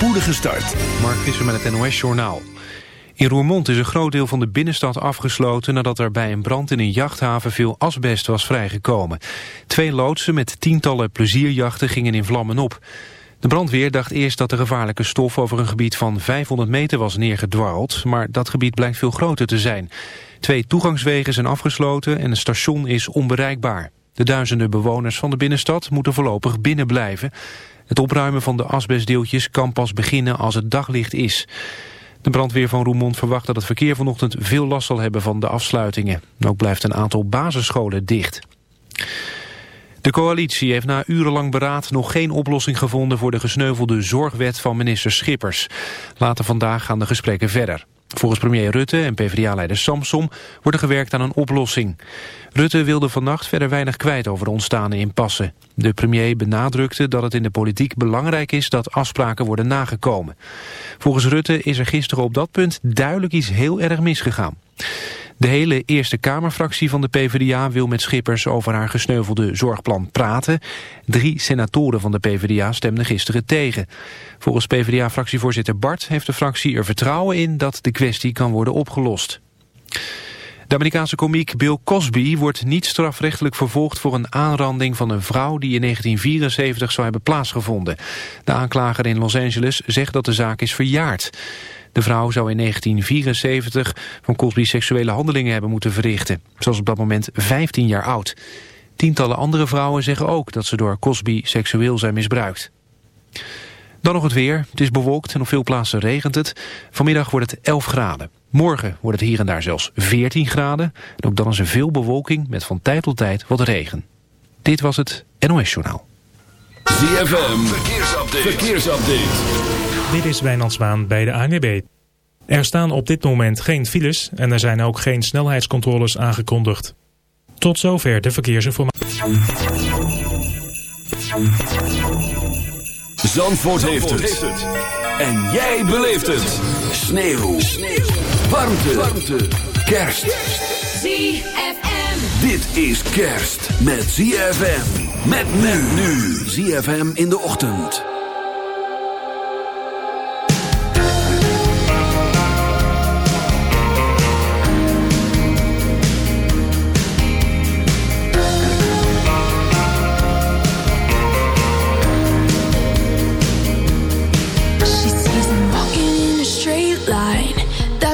spoedige start. Mark Visser met het NOS Journaal. In Roermond is een groot deel van de binnenstad afgesloten... nadat er bij een brand in een jachthaven veel asbest was vrijgekomen. Twee loodsen met tientallen plezierjachten gingen in vlammen op. De brandweer dacht eerst dat de gevaarlijke stof over een gebied van 500 meter was neergedwarreld... maar dat gebied blijkt veel groter te zijn. Twee toegangswegen zijn afgesloten en een station is onbereikbaar. De duizenden bewoners van de binnenstad moeten voorlopig binnen blijven. Het opruimen van de asbestdeeltjes kan pas beginnen als het daglicht is. De brandweer van Roermond verwacht dat het verkeer vanochtend veel last zal hebben van de afsluitingen. Ook blijft een aantal basisscholen dicht. De coalitie heeft na urenlang beraad nog geen oplossing gevonden voor de gesneuvelde zorgwet van minister Schippers. Later vandaag gaan de gesprekken verder. Volgens premier Rutte en PvdA-leider Samsom wordt er gewerkt aan een oplossing. Rutte wilde vannacht verder weinig kwijt over de ontstane impasse. De premier benadrukte dat het in de politiek belangrijk is dat afspraken worden nagekomen. Volgens Rutte is er gisteren op dat punt duidelijk iets heel erg misgegaan. De hele Eerste Kamerfractie van de PvdA wil met Schippers over haar gesneuvelde zorgplan praten. Drie senatoren van de PvdA stemden gisteren tegen. Volgens PvdA-fractievoorzitter Bart heeft de fractie er vertrouwen in dat de kwestie kan worden opgelost. De Amerikaanse komiek Bill Cosby wordt niet strafrechtelijk vervolgd voor een aanranding van een vrouw die in 1974 zou hebben plaatsgevonden. De aanklager in Los Angeles zegt dat de zaak is verjaard. De vrouw zou in 1974 van Cosby seksuele handelingen hebben moeten verrichten. Ze was op dat moment 15 jaar oud. Tientallen andere vrouwen zeggen ook dat ze door Cosby seksueel zijn misbruikt. Dan nog het weer. Het is bewolkt en op veel plaatsen regent het. Vanmiddag wordt het 11 graden. Morgen wordt het hier en daar zelfs 14 graden. En ook dan is er veel bewolking met van tijd tot tijd wat regen. Dit was het NOS Journaal. ZFM, verkeersupdate. verkeersupdate. Dit is Wijnand Zwaan bij de ANWB. Er staan op dit moment geen files en er zijn ook geen snelheidscontroles aangekondigd. Tot zover de verkeersinformatie. Zandvoort, heeft, het. En jij beleeft het. Sneeuw. Sneeuw. Warmte. Warmte. Kerst. ZFM. Dit is kerst met ZFM. Met men nu. ZFM in de ochtend.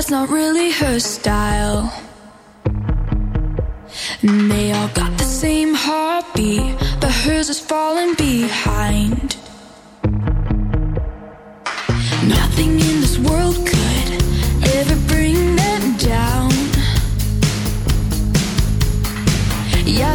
That's not really her style. And they all got the same heartbeat, hers is falling behind. Nothing in this world could ever bring them down. Yeah,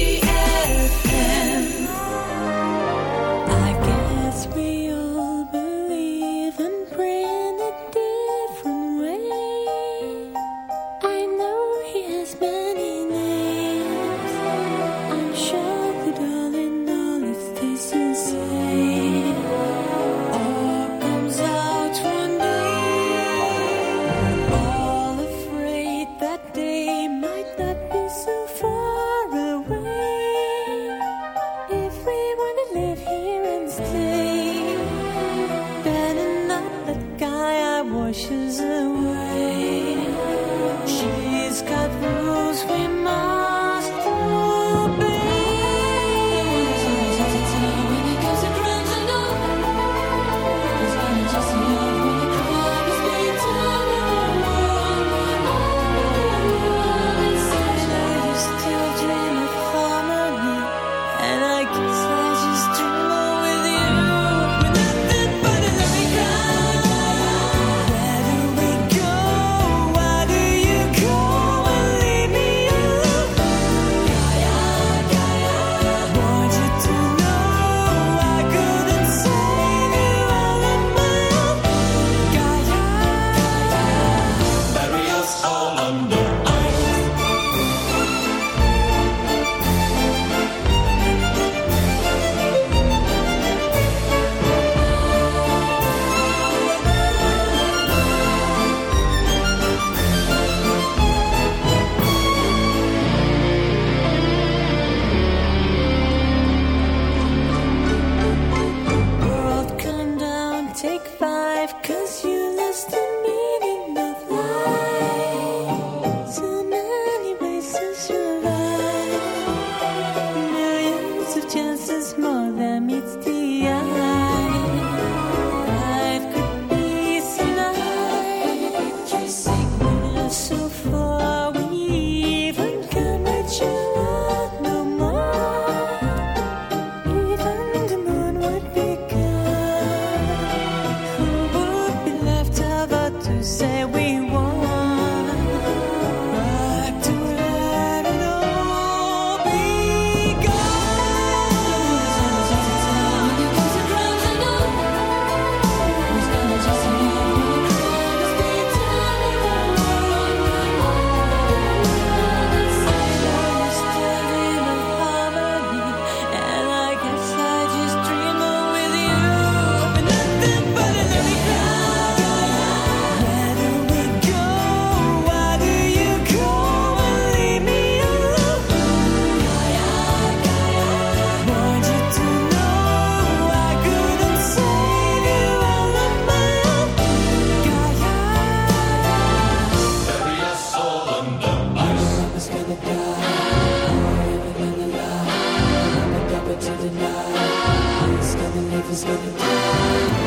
in the through.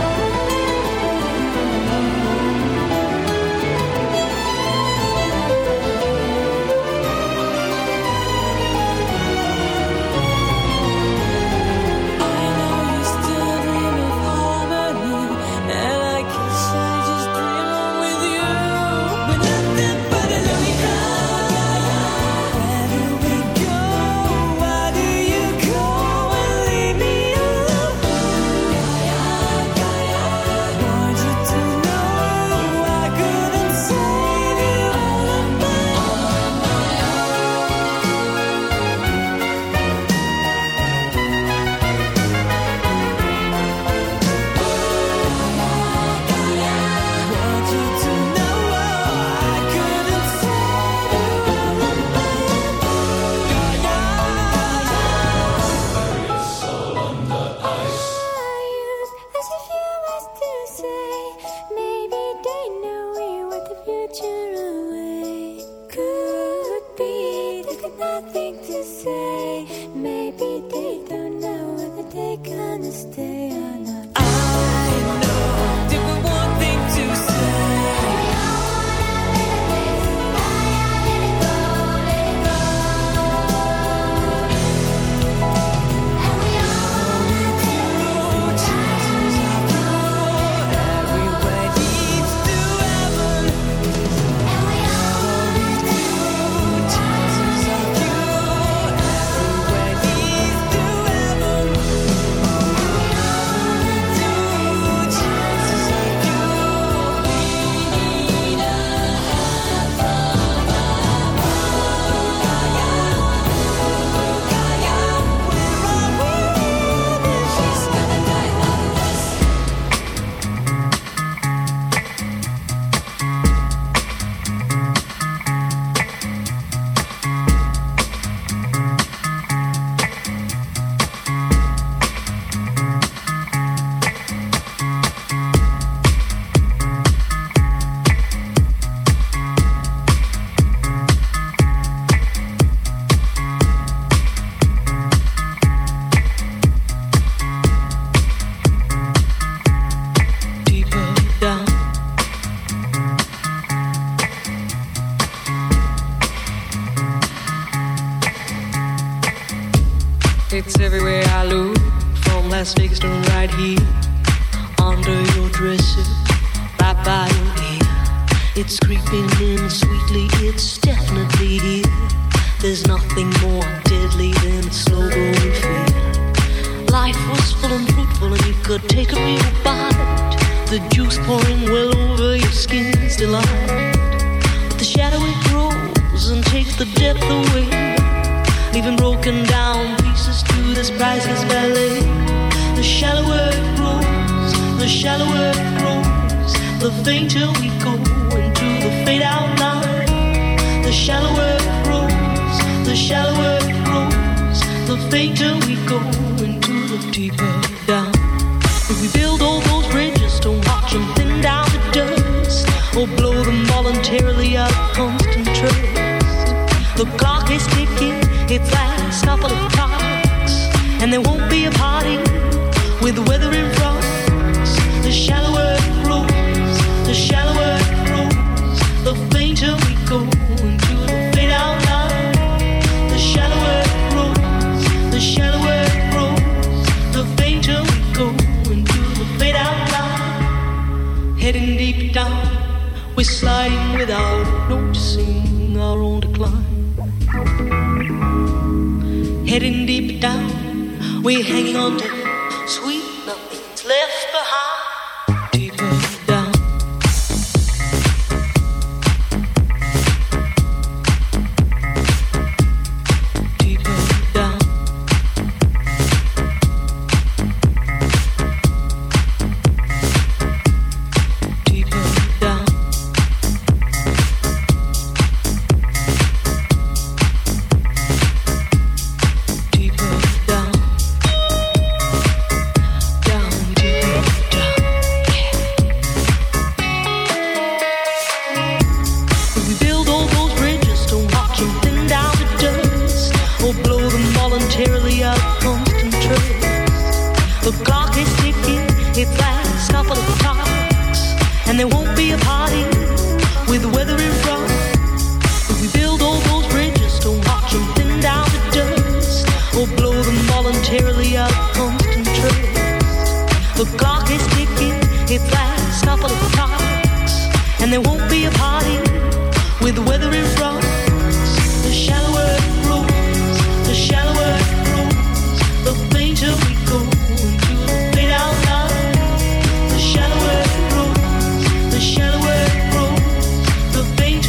with the weather. The shallower it grows, the shallower it grows, the fainter we go into the fade out line. The shallower it grows, the shallower it grows, the fainter we go into the fade out line. Heading deep down, we're sliding without noticing our own decline. Heading deep down, we're hanging on to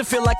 to feel like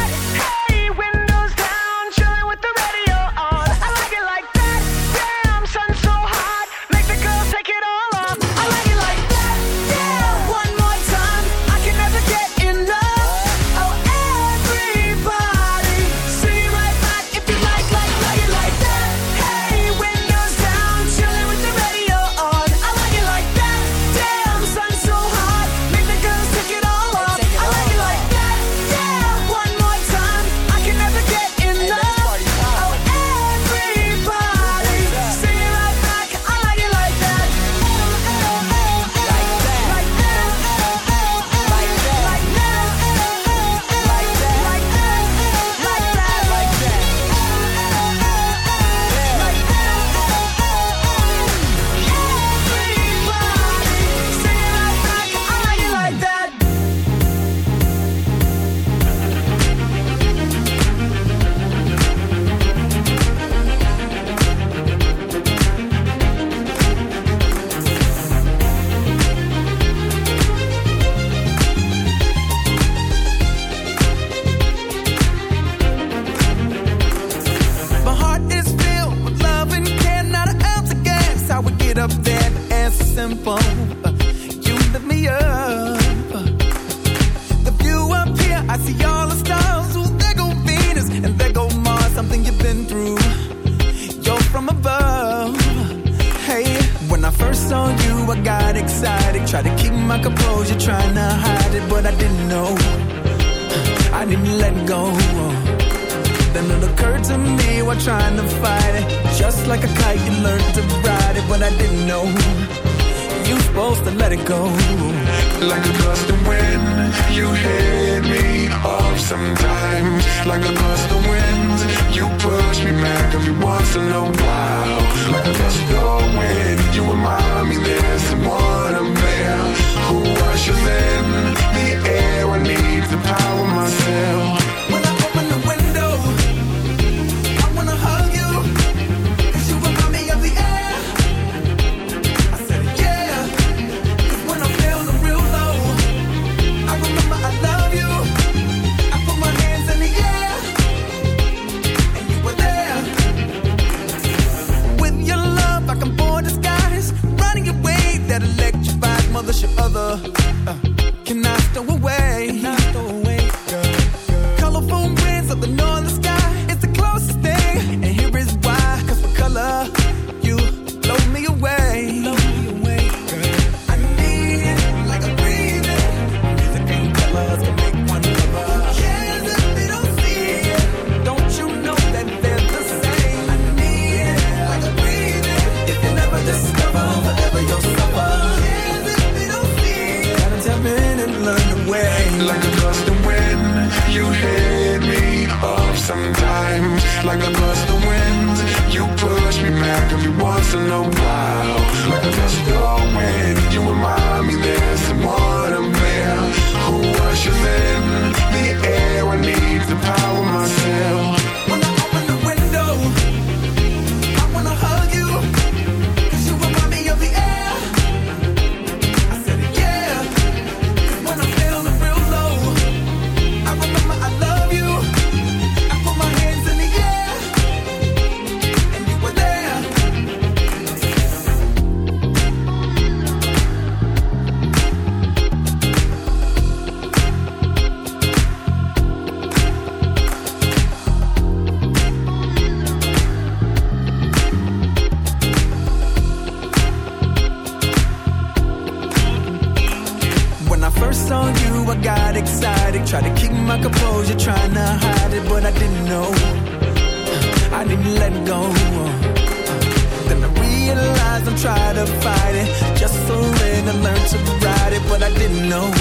sometimes I'm trying to fight it. Just surrender, learn to ride it. But I didn't know.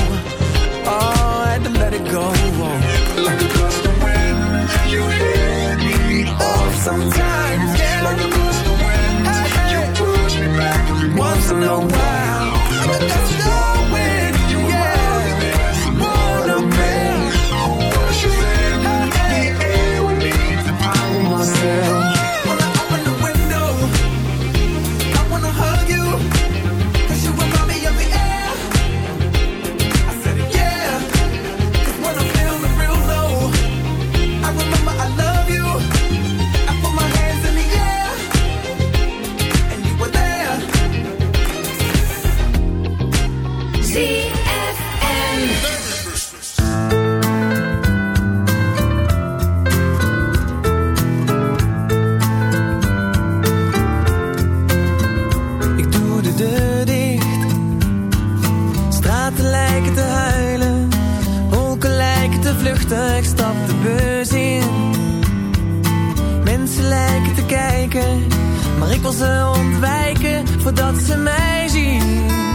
Oh, I had to let it go. Like a gust of wind, you hit me off sometimes. Like a gust of wind, you push me back. Once in a while, but that's not ze ontwijken voordat ze mij zien.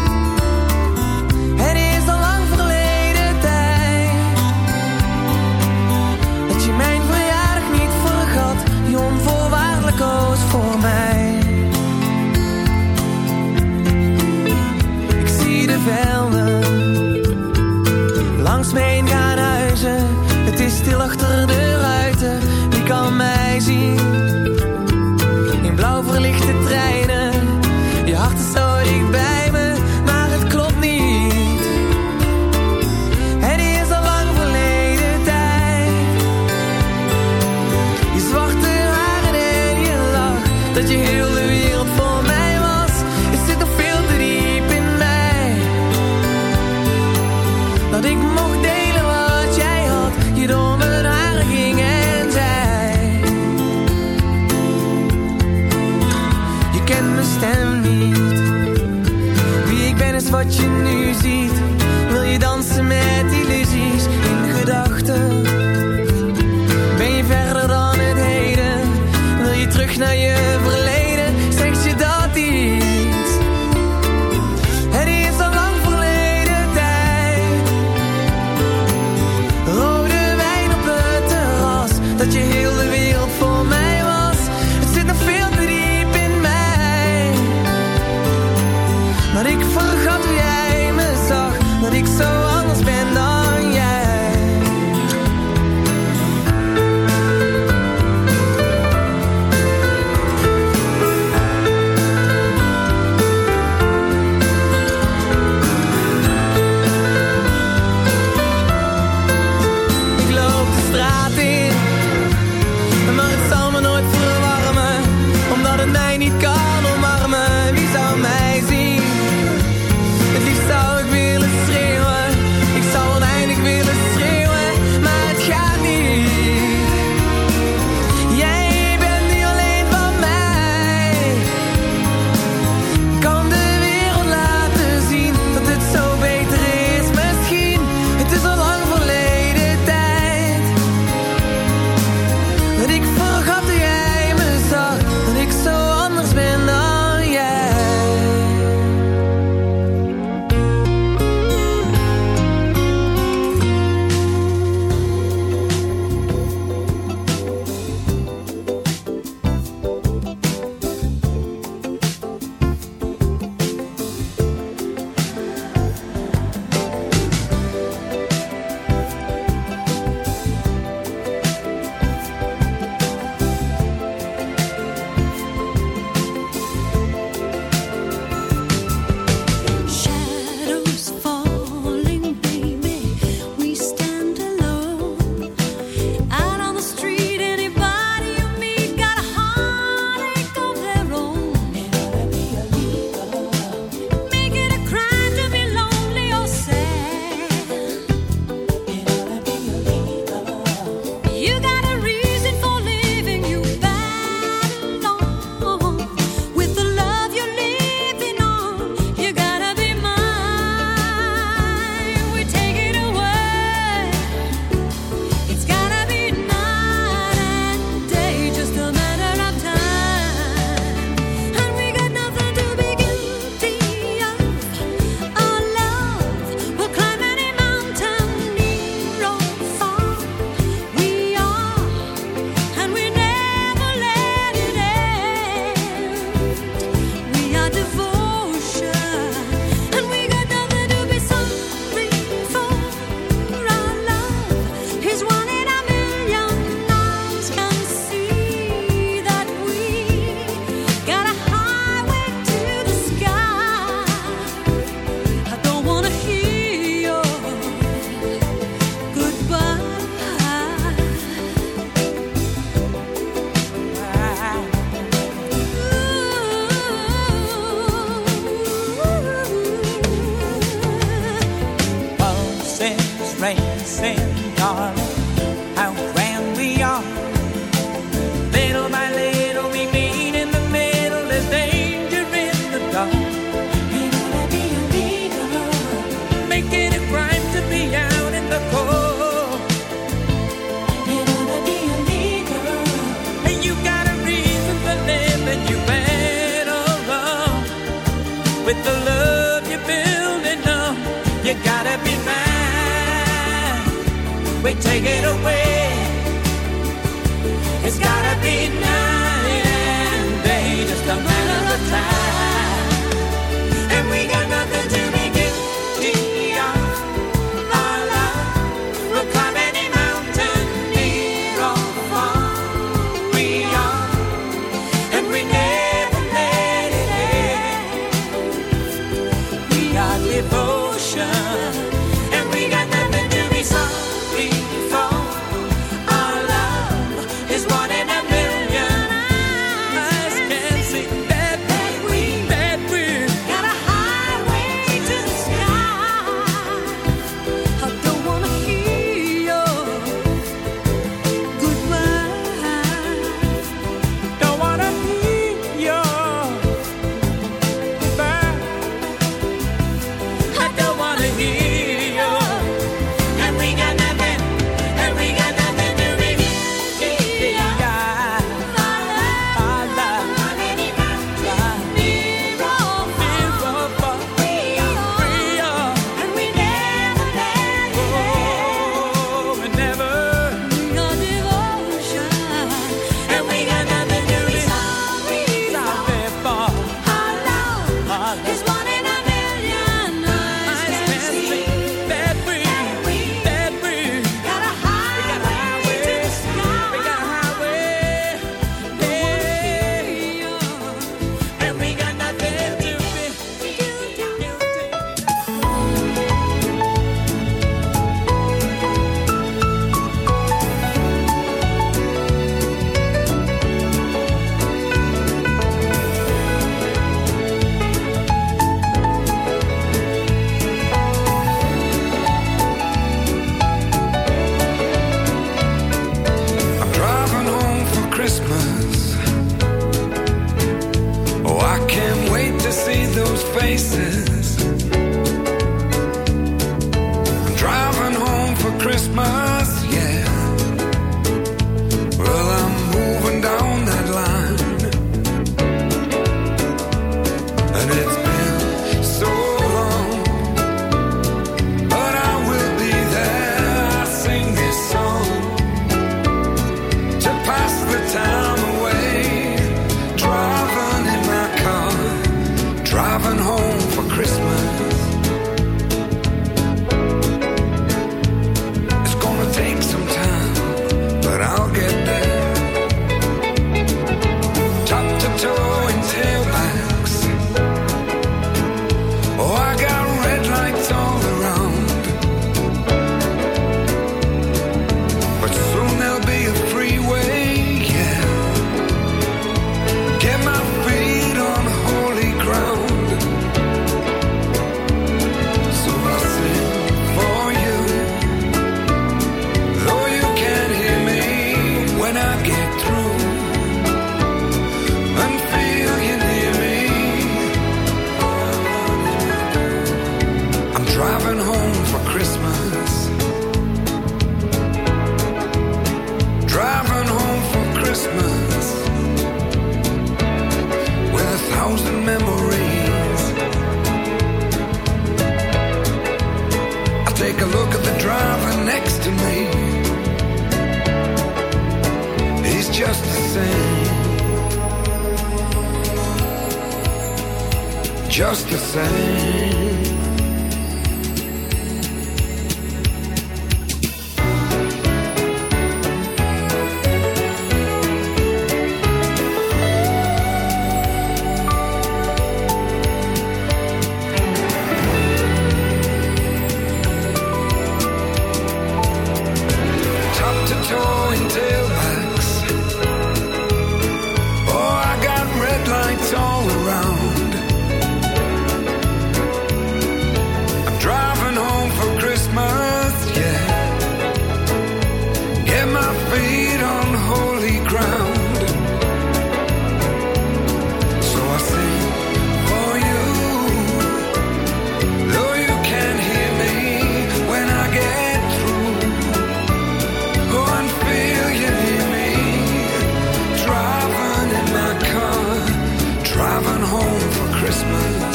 Christmas.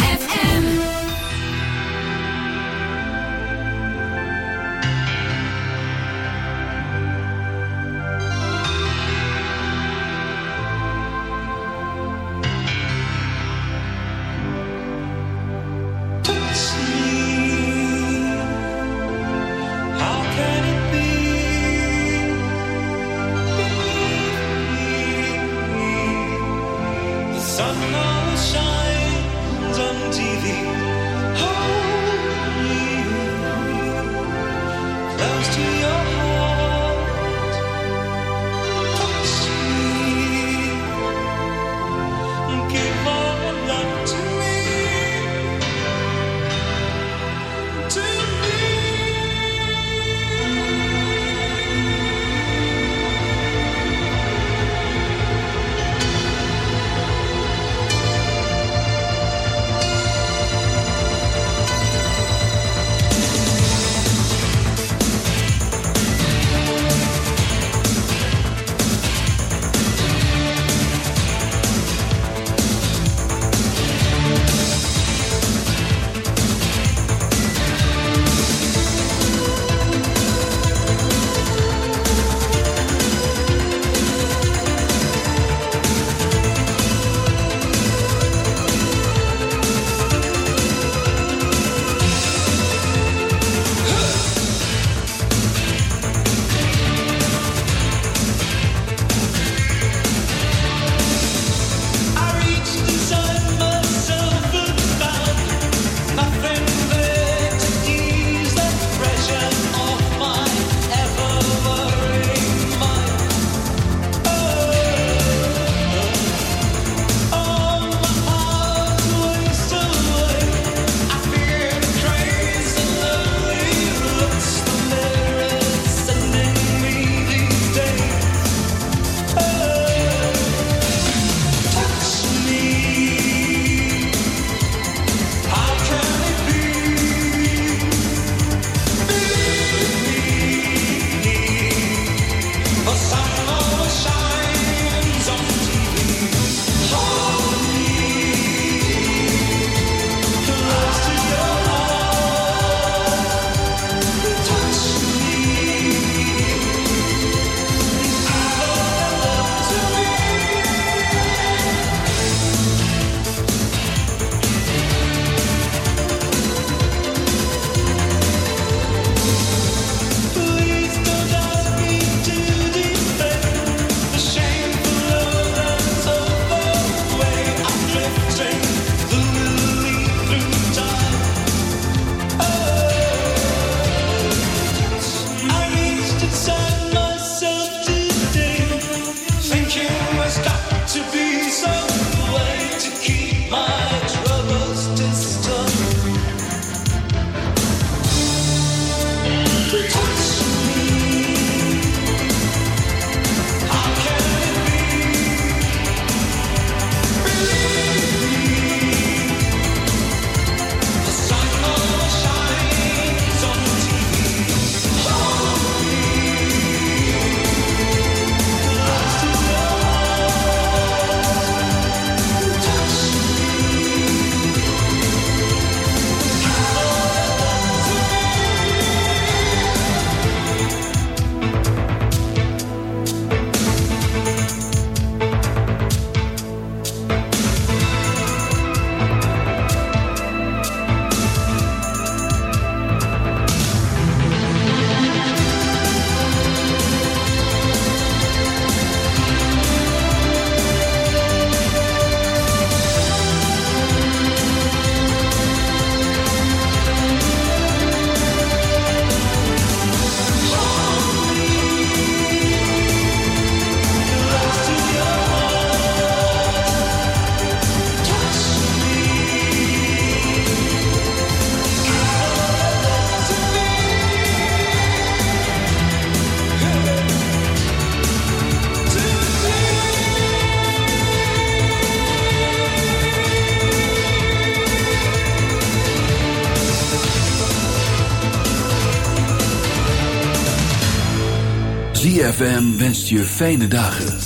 ZFM wenst je fijne dagen.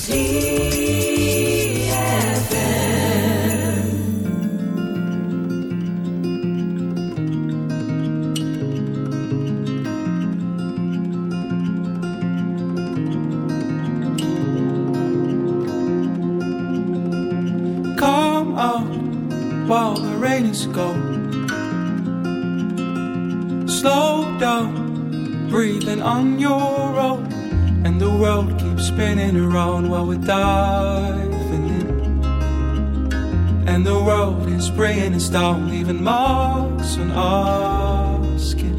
Come on while the rain is gone. Slow down, breathing on your own. And the world keeps spinning around while we're diving in. And the world is bringing us down, leaving marks on our skin.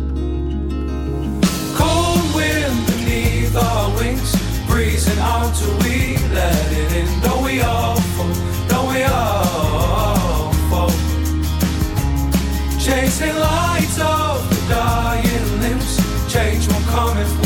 Cold wind beneath our wings, breezing out till we let it in. Don't we all fall? Don't we all fall? Chasing lights of the dying limbs. Change won't come if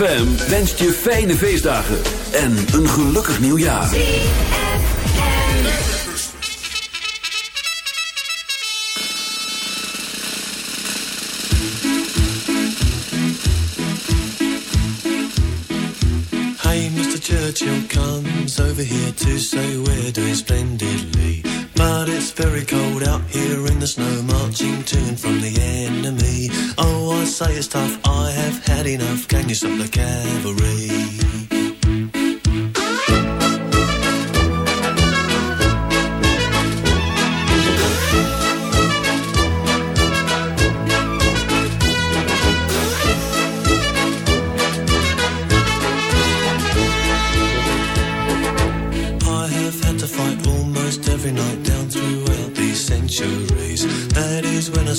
ZFM wenst je fijne feestdagen en een gelukkig nieuwjaar. Hey, Mr. Churchill comes over here to say we're doing splendidly. But it's very cold out here in the snow, marching to and from the enemy. Say it's tough, I have had enough. Can you stop the cavalry?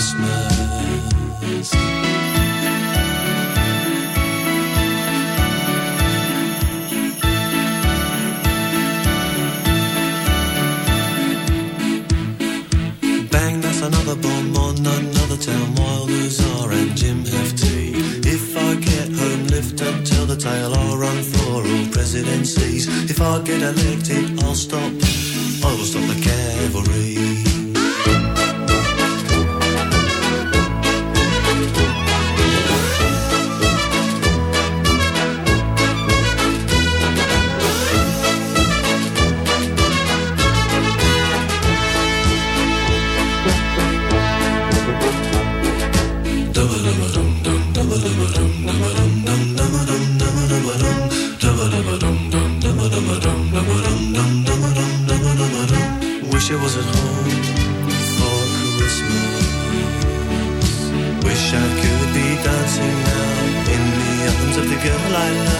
Christmas. Bang, that's another bomb on another town. Wilders are and Jim Hefty. If I get home, lift and tell the tale. I'll run for all presidencies. If I get elected, I'll stop. I will stop the cavalry. I was at home for Christmas. Wish I could be dancing now in the arms of the girl I love.